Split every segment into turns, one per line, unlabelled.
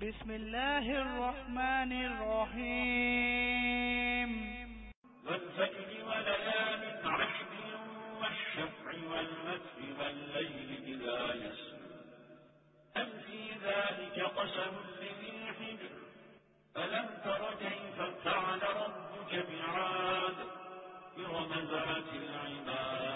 بسم الله الرحمن الرحيم.
والفجر وليال عشر والشفع والمسر والليل إذا يسر. هل في ذلك قسم لذي حجر ألم تر كيف فعل ربك بعاد؟ إرم ذات العباد.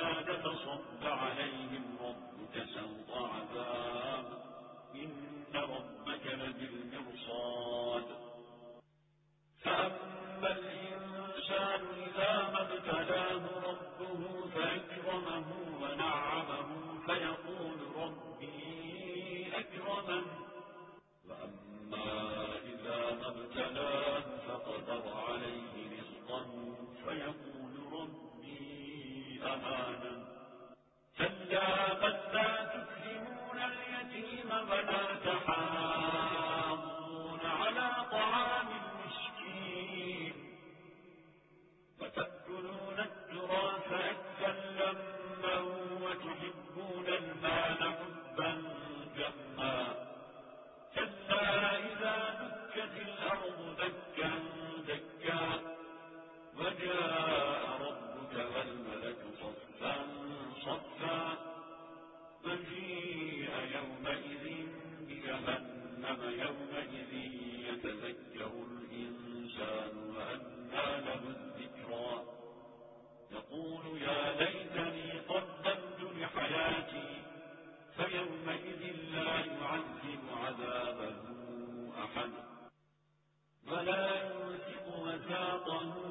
وجاء ربك والملك صفا صفا وجيء يومئذ بجهنم يومئذ يتذكر الإنسان وأنى له الذكرى. يقول يا ليتني قدمت لحياتي فيومئذ لا يعذب عذابه أحد. ولا يوثق وثاقه